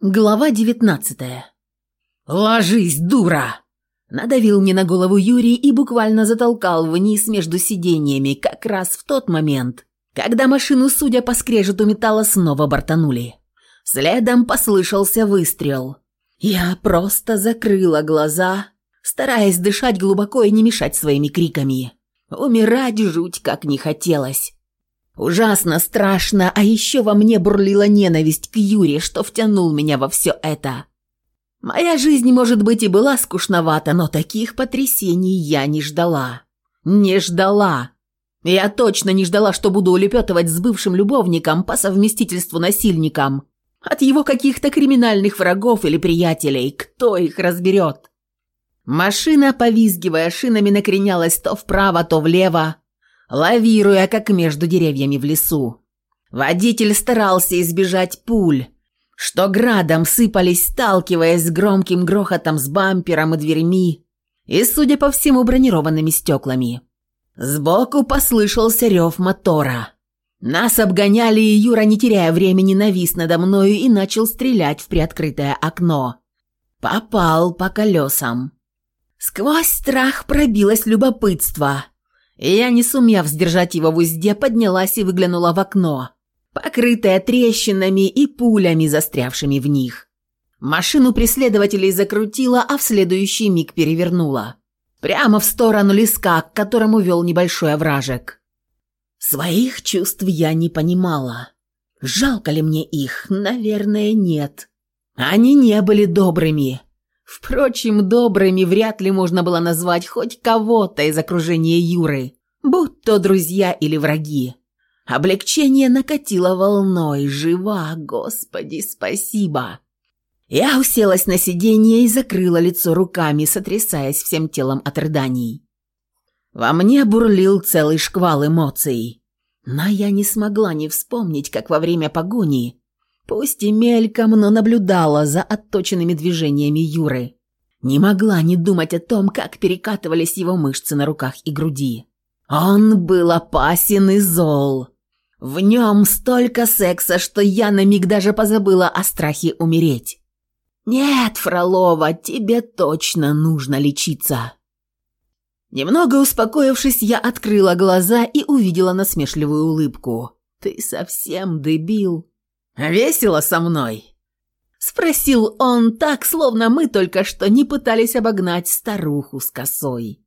Глава 19 «Ложись, дура!» Надавил мне на голову Юрий и буквально затолкал вниз между сидениями, как раз в тот момент, когда машину, судя по скрежету металла, снова бортанули. Следом послышался выстрел. Я просто закрыла глаза, стараясь дышать глубоко и не мешать своими криками. Умирать жуть как не хотелось. Ужасно страшно, а еще во мне бурлила ненависть к Юре, что втянул меня во все это. Моя жизнь, может быть, и была скучновата, но таких потрясений я не ждала. Не ждала. Я точно не ждала, что буду улепетывать с бывшим любовником по совместительству насильником. От его каких-то криминальных врагов или приятелей. Кто их разберет? Машина, повизгивая шинами, накренялась то вправо, то влево, лавируя, как между деревьями в лесу. Водитель старался избежать пуль, что градом сыпались, сталкиваясь с громким грохотом с бампером и дверьми и, судя по всему, бронированными стеклами. Сбоку послышался рев мотора. Нас обгоняли, и Юра, не теряя времени, навис надо мною и начал стрелять в приоткрытое окно. Попал по колесам. Сквозь страх пробилось любопытство – я, не сумев сдержать его в узде, поднялась и выглянула в окно, покрытое трещинами и пулями, застрявшими в них. Машину преследователей закрутила, а в следующий миг перевернула. Прямо в сторону леска, к которому вел небольшой овражек. Своих чувств я не понимала. Жалко ли мне их? Наверное, нет. Они не были добрыми. Впрочем, добрыми вряд ли можно было назвать хоть кого-то из окружения Юры, будь то друзья или враги. Облегчение накатило волной, жива, Господи, спасибо. Я уселась на сиденье и закрыла лицо руками, сотрясаясь всем телом от рыданий. Во мне бурлил целый шквал эмоций. Но я не смогла не вспомнить, как во время погони Пусть и мельком, но наблюдала за отточенными движениями Юры. Не могла не думать о том, как перекатывались его мышцы на руках и груди. Он был опасен и зол. В нем столько секса, что я на миг даже позабыла о страхе умереть. «Нет, Фролова, тебе точно нужно лечиться!» Немного успокоившись, я открыла глаза и увидела насмешливую улыбку. «Ты совсем дебил!» «Весело со мной?» Спросил он так, словно мы только что не пытались обогнать старуху с косой.